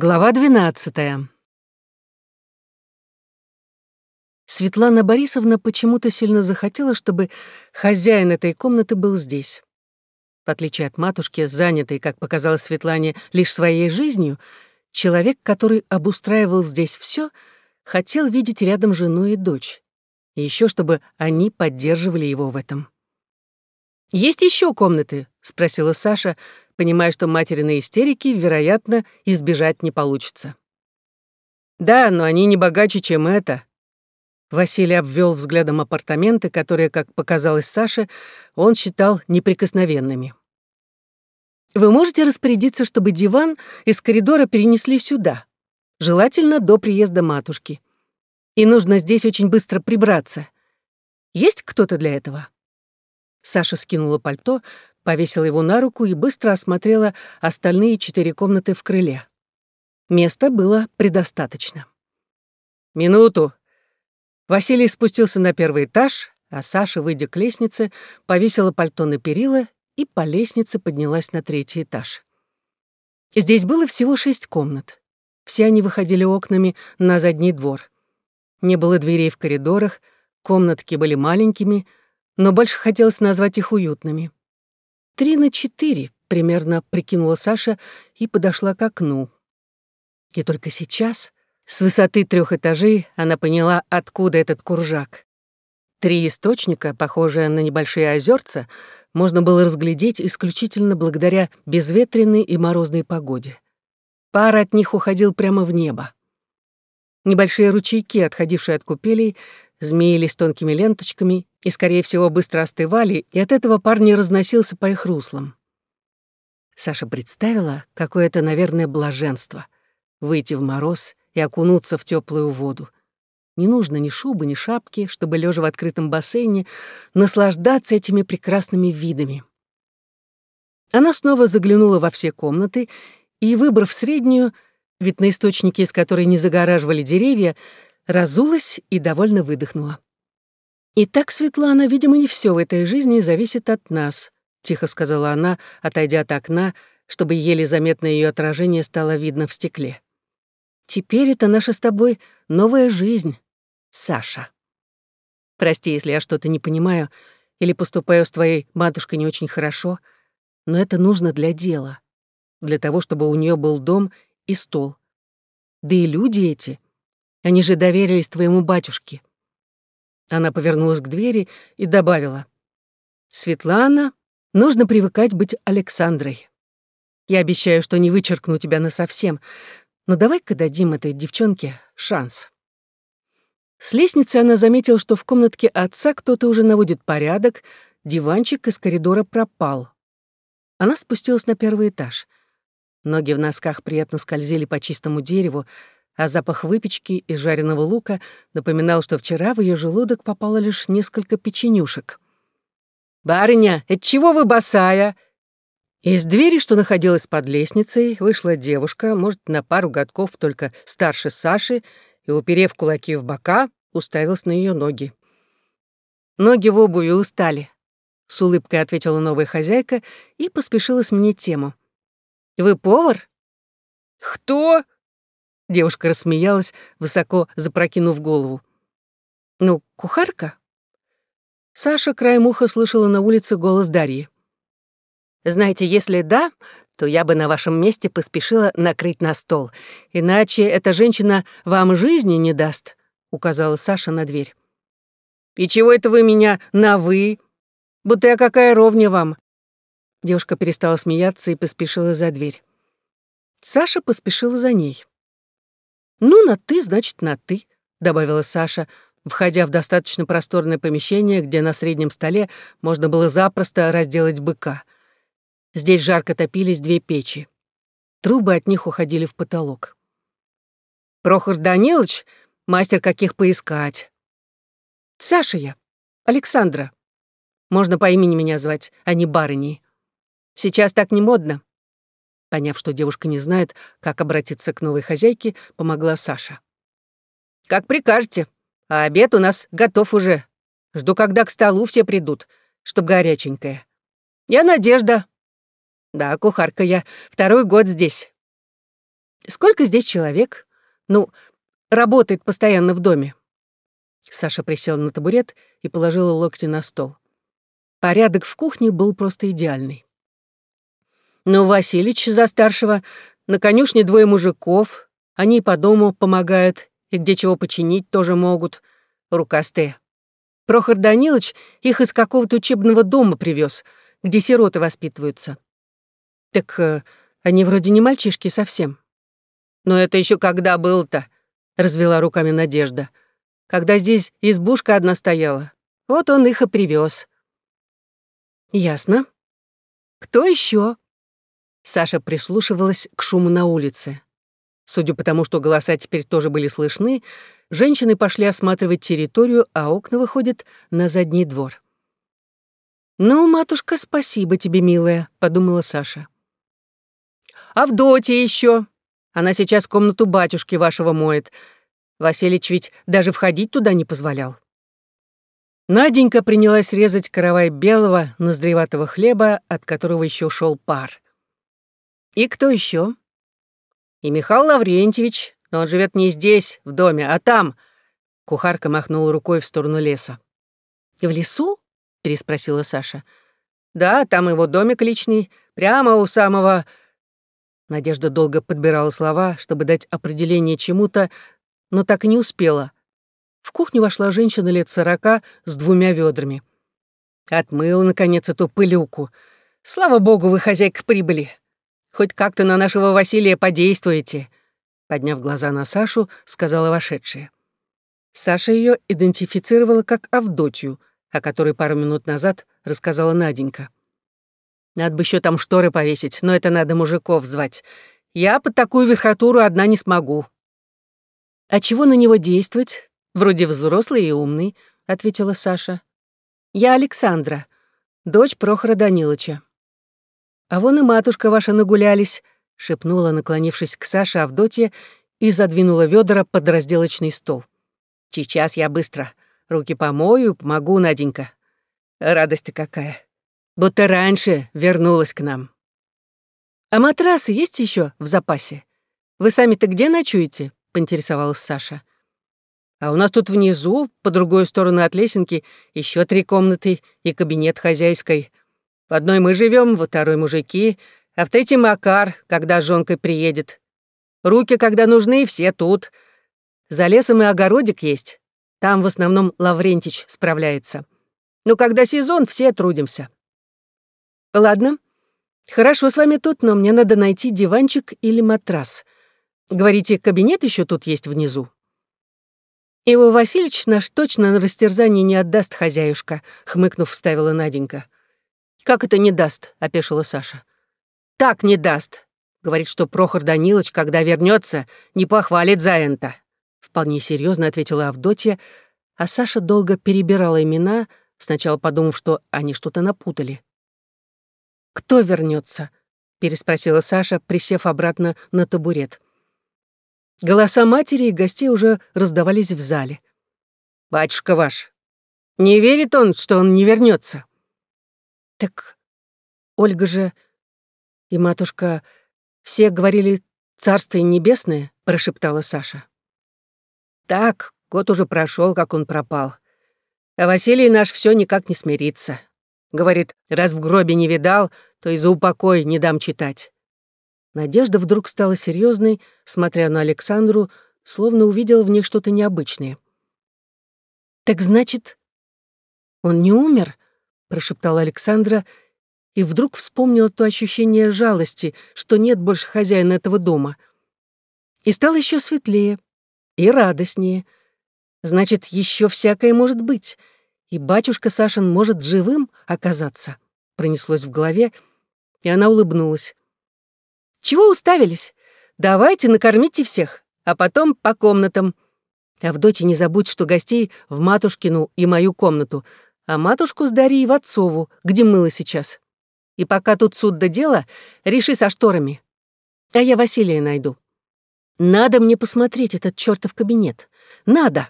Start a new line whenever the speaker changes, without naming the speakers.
Глава двенадцатая. Светлана Борисовна почему-то сильно захотела, чтобы хозяин этой комнаты был здесь. В отличие от матушки, занятой, как показалось Светлане, лишь своей жизнью, человек, который обустраивал здесь все, хотел видеть рядом жену и дочь. И еще чтобы они поддерживали его в этом. «Есть еще комнаты?» — спросила Саша, понимая, что материной истерики, вероятно, избежать не получится. «Да, но они не богаче, чем это». Василий обвел взглядом апартаменты, которые, как показалось Саше, он считал неприкосновенными. «Вы можете распорядиться, чтобы диван из коридора перенесли сюда, желательно до приезда матушки. И нужно здесь очень быстро прибраться. Есть кто-то для этого?» Саша скинула пальто, повесила его на руку и быстро осмотрела остальные четыре комнаты в крыле. Места было предостаточно. «Минуту!» Василий спустился на первый этаж, а Саша, выйдя к лестнице, повесила пальто на перила и по лестнице поднялась на третий этаж. Здесь было всего шесть комнат. Все они выходили окнами на задний двор. Не было дверей в коридорах, комнатки были маленькими, но больше хотелось назвать их уютными. Три на четыре, примерно прикинула Саша и подошла к окну. И только сейчас, с высоты трех этажей, она поняла, откуда этот куржак. Три источника, похожие на небольшие озерца, можно было разглядеть исключительно благодаря безветренной и морозной погоде. Пар от них уходил прямо в небо. Небольшие ручейки, отходившие от купелей, змеились тонкими ленточками и, скорее всего, быстро остывали, и от этого пар не разносился по их руслам. Саша представила, какое это, наверное, блаженство — выйти в мороз и окунуться в теплую воду. Не нужно ни шубы, ни шапки, чтобы, лежа в открытом бассейне, наслаждаться этими прекрасными видами. Она снова заглянула во все комнаты и, выбрав среднюю, вид на источники, из которой не загораживали деревья, разулась и довольно выдохнула. «Итак, Светлана, видимо, не все в этой жизни зависит от нас», — тихо сказала она, отойдя от окна, чтобы еле заметное ее отражение стало видно в стекле. «Теперь это наша с тобой новая жизнь, Саша. Прости, если я что-то не понимаю или поступаю с твоей матушкой не очень хорошо, но это нужно для дела, для того, чтобы у нее был дом и стол. Да и люди эти — они же доверились твоему батюшке». Она повернулась к двери и добавила. «Светлана, нужно привыкать быть Александрой. Я обещаю, что не вычеркну тебя насовсем, но давай-ка дадим этой девчонке шанс». С лестницы она заметила, что в комнатке отца кто-то уже наводит порядок, диванчик из коридора пропал. Она спустилась на первый этаж. Ноги в носках приятно скользили по чистому дереву, а запах выпечки и жареного лука напоминал, что вчера в ее желудок попало лишь несколько печенюшек. «Барыня, чего вы босая?» Из двери, что находилась под лестницей, вышла девушка, может, на пару годков только старше Саши, и, уперев кулаки в бока, уставилась на ее ноги. «Ноги в обуви устали», — с улыбкой ответила новая хозяйка и поспешила сменить тему. «Вы повар?» «Кто?» Девушка рассмеялась, высоко запрокинув голову. «Ну, кухарка?» Саша краем уха слышала на улице голос Дарьи. «Знаете, если да, то я бы на вашем месте поспешила накрыть на стол. Иначе эта женщина вам жизни не даст», — указала Саша на дверь. «И чего это вы меня на «вы»? Будто я какая ровня вам?» Девушка перестала смеяться и поспешила за дверь. Саша поспешила за ней. «Ну, на «ты», значит, на «ты», — добавила Саша, входя в достаточно просторное помещение, где на среднем столе можно было запросто разделать быка. Здесь жарко топились две печи. Трубы от них уходили в потолок. «Прохор Данилович, мастер каких поискать». «Саша я, Александра. Можно по имени меня звать, а не барыней. Сейчас так не модно. Поняв, что девушка не знает, как обратиться к новой хозяйке, помогла Саша. «Как прикажете. А обед у нас готов уже. Жду, когда к столу все придут, чтоб горяченькое. Я Надежда. Да, кухарка я. Второй год здесь». Сколько здесь человек? Ну, работает постоянно в доме. Саша присел на табурет и положила локти на стол. Порядок в кухне был просто идеальный. Но «Ну, Василич за старшего, на конюшне двое мужиков, они по дому помогают, и где чего починить тоже могут. Рукастые. Прохор Данилович их из какого-то учебного дома привез, где сироты воспитываются. Так э, они вроде не мальчишки совсем. Но это еще когда был-то, развела руками Надежда. Когда здесь избушка одна стояла. Вот он их и привез. Ясно. Кто еще? Саша прислушивалась к шуму на улице. Судя по тому, что голоса теперь тоже были слышны, женщины пошли осматривать территорию, а окна выходят на задний двор. «Ну, матушка, спасибо тебе, милая», — подумала Саша. «Авдотья еще. Она сейчас комнату батюшки вашего моет. Василич ведь даже входить туда не позволял». Наденька принялась резать каравай белого, ноздреватого хлеба, от которого еще шел пар. И кто еще? И Михаил Лаврентьевич, но он живет не здесь, в доме, а там. Кухарка махнула рукой в сторону леса. В лесу? переспросила Саша. Да, там его домик личный, прямо у самого... Надежда долго подбирала слова, чтобы дать определение чему-то, но так и не успела. В кухню вошла женщина лет сорока с двумя ведрами. Отмыла, наконец, эту пылюку. Слава богу, вы, хозяйка, прибыли. Хоть как-то на нашего Василия подействуете», подняв глаза на Сашу, сказала вошедшая. Саша ее идентифицировала как Авдотью, о которой пару минут назад рассказала Наденька. «Надо бы еще там шторы повесить, но это надо мужиков звать. Я под такую верхотуру одна не смогу». «А чего на него действовать? Вроде взрослый и умный», — ответила Саша. «Я Александра, дочь Прохора Данилыча. «А вон и матушка ваша нагулялись», — шепнула, наклонившись к Саше Авдотья и задвинула ведра под разделочный стол. «Сейчас я быстро. Руки помою, помогу, Наденька. Радость какая. Будто раньше вернулась к нам». «А матрасы есть еще в запасе? Вы сами-то где ночуете?» — поинтересовалась Саша. «А у нас тут внизу, по другой сторону от лесенки, еще три комнаты и кабинет хозяйской. В одной мы живем, во второй мужики, а в третьей Макар, когда с жонкой приедет. Руки, когда нужны, все тут. За лесом и огородик есть. Там в основном Лаврентич справляется. Но когда сезон, все трудимся. Ладно, хорошо с вами тут, но мне надо найти диванчик или матрас. Говорите, кабинет еще тут есть внизу? Иво Васильевич наш точно на растерзание не отдаст хозяюшка, хмыкнув, вставила Наденька. «Как это не даст?» — опешила Саша. «Так не даст. Говорит, что Прохор Данилович, когда вернется, не похвалит за это». Вполне серьезно ответила Авдотья, а Саша долго перебирала имена, сначала подумав, что они что-то напутали. «Кто вернется? переспросила Саша, присев обратно на табурет. Голоса матери и гостей уже раздавались в зале. «Батюшка ваш, не верит он, что он не вернется. Так Ольга же и матушка все говорили «Царствие небесное», — прошептала Саша. Так, год уже прошел, как он пропал. А Василий наш все никак не смирится. Говорит, раз в гробе не видал, то и за упокой не дам читать. Надежда вдруг стала серьезной, смотря на Александру, словно увидела в ней что-то необычное. «Так значит, он не умер?» Прошептала Александра и вдруг вспомнила то ощущение жалости, что нет больше хозяина этого дома. И стало еще светлее и радостнее. Значит, еще всякое может быть, и батюшка Сашин может живым оказаться. Пронеслось в голове, и она улыбнулась. «Чего уставились? Давайте накормите всех, а потом по комнатам. Авдотья, не забудь, что гостей в матушкину и мою комнату, а матушку с Дарьей в отцову, где мыло сейчас. И пока тут суд до дела, реши со шторами. А я Василия найду. Надо мне посмотреть этот чертов кабинет. Надо.